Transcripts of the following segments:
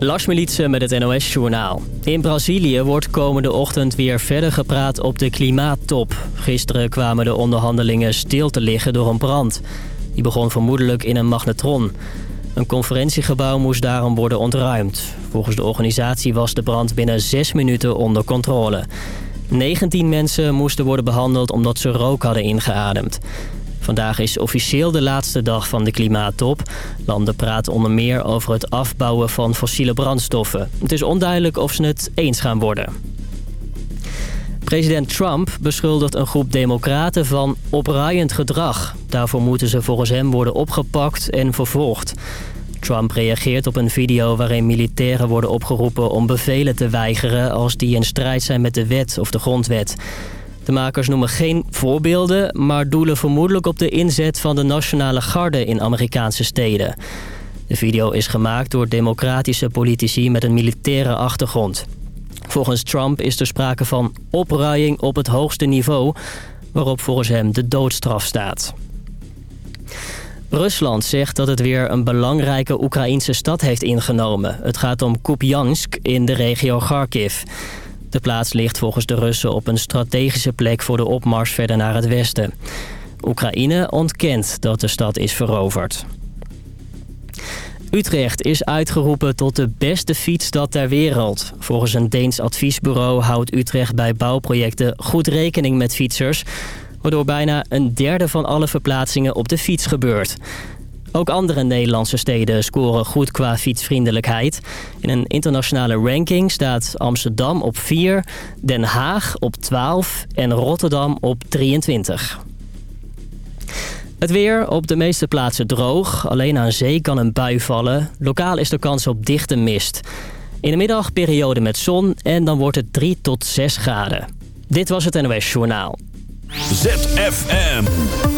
Lars Militsen met het NOS-journaal. In Brazilië wordt komende ochtend weer verder gepraat op de klimaattop. Gisteren kwamen de onderhandelingen stil te liggen door een brand. Die begon vermoedelijk in een magnetron. Een conferentiegebouw moest daarom worden ontruimd. Volgens de organisatie was de brand binnen zes minuten onder controle. 19 mensen moesten worden behandeld omdat ze rook hadden ingeademd. Vandaag is officieel de laatste dag van de klimaattop. Landen praten onder meer over het afbouwen van fossiele brandstoffen. Het is onduidelijk of ze het eens gaan worden. President Trump beschuldigt een groep democraten van opruiend gedrag. Daarvoor moeten ze volgens hem worden opgepakt en vervolgd. Trump reageert op een video waarin militairen worden opgeroepen om bevelen te weigeren... als die in strijd zijn met de wet of de grondwet. De makers noemen geen voorbeelden, maar doelen vermoedelijk op de inzet van de Nationale Garde in Amerikaanse steden. De video is gemaakt door democratische politici met een militaire achtergrond. Volgens Trump is er sprake van opruiing op het hoogste niveau... waarop volgens hem de doodstraf staat. Rusland zegt dat het weer een belangrijke Oekraïnse stad heeft ingenomen. Het gaat om Kupiansk in de regio Kharkiv. De plaats ligt volgens de Russen op een strategische plek voor de opmars verder naar het westen. Oekraïne ontkent dat de stad is veroverd. Utrecht is uitgeroepen tot de beste fietsstad ter wereld. Volgens een Deens adviesbureau houdt Utrecht bij bouwprojecten goed rekening met fietsers... waardoor bijna een derde van alle verplaatsingen op de fiets gebeurt. Ook andere Nederlandse steden scoren goed qua fietsvriendelijkheid. In een internationale ranking staat Amsterdam op 4, Den Haag op 12 en Rotterdam op 23. Het weer op de meeste plaatsen droog. Alleen aan zee kan een bui vallen. Lokaal is er kans op dichte mist. In de middag periode met zon en dan wordt het 3 tot 6 graden. Dit was het NOS Journaal. ZFM.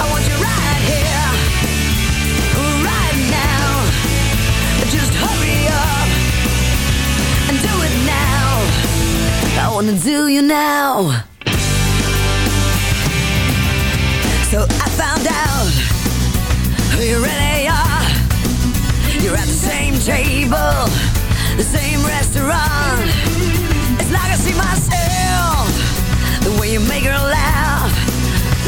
I want you right here, right now. Just hurry up and do it now. I wanna do you now. So I found out who you really are. You're at the same table, the same restaurant. It's like I see myself, the way you make her laugh.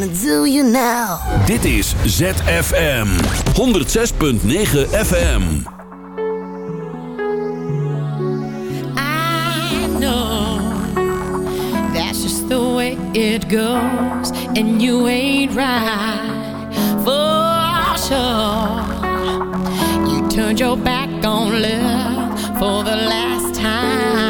Wanna do you now. Dit is ZFM 106.9 FM. I know that's just the way it goes, and you ain't right for sure. You turned your back on love for the last time.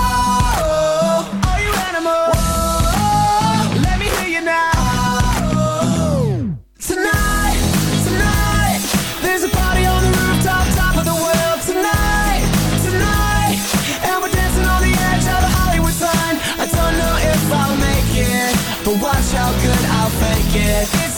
I'll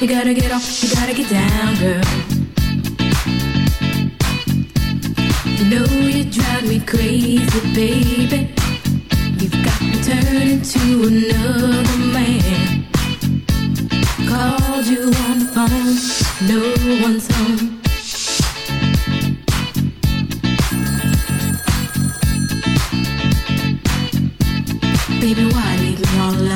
you gotta get off, you gotta get down, girl. You know you drive me crazy, baby. You've got me turning to another man called you on the phone, no one's home. Baby, why leave me all alone?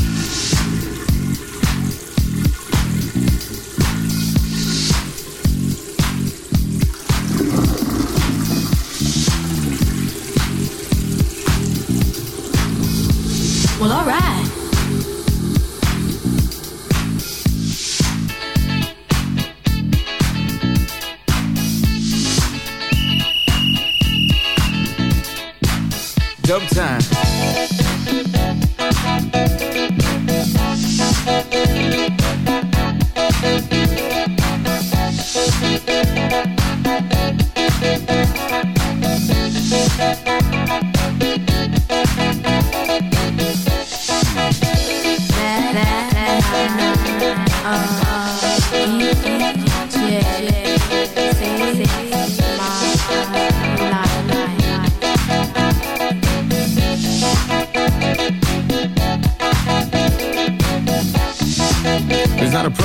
Dub time.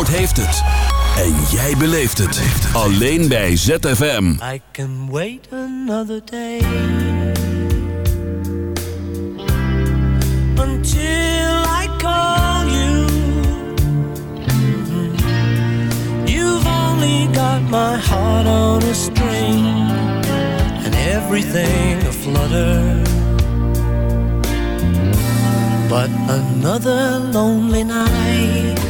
Zandvoort heeft het. En jij beleeft het. Alleen bij ZFM. I can wait another day. Until I call you. You've only got my heart on a string. And everything a flutter. But another lonely night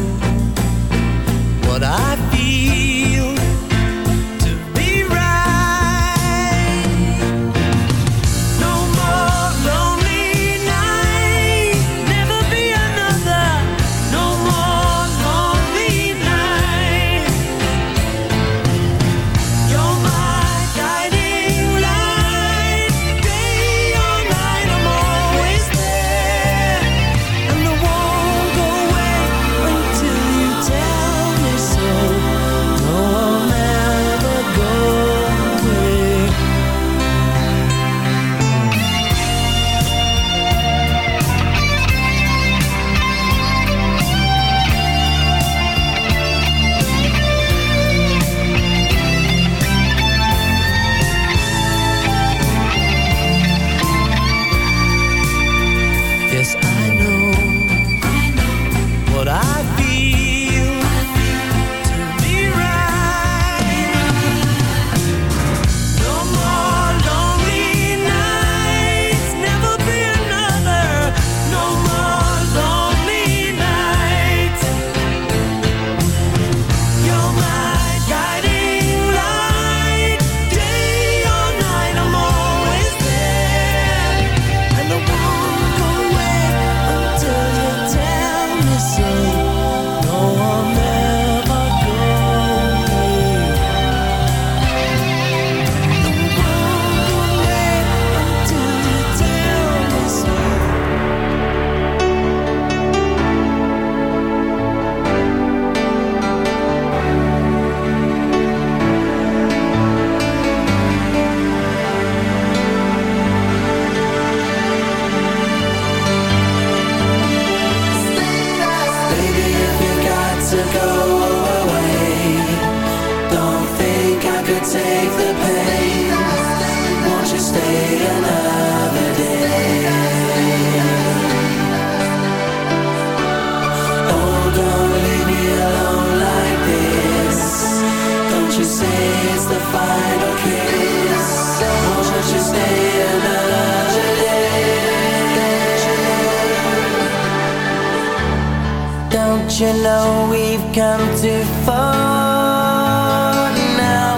come too far now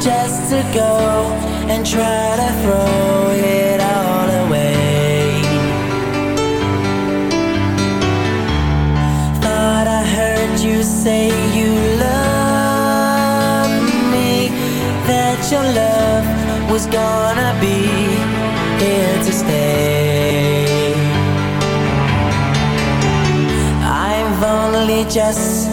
just to go and try to throw it all away? Thought I heard you say you love me, that your love was gonna be here to stay. Just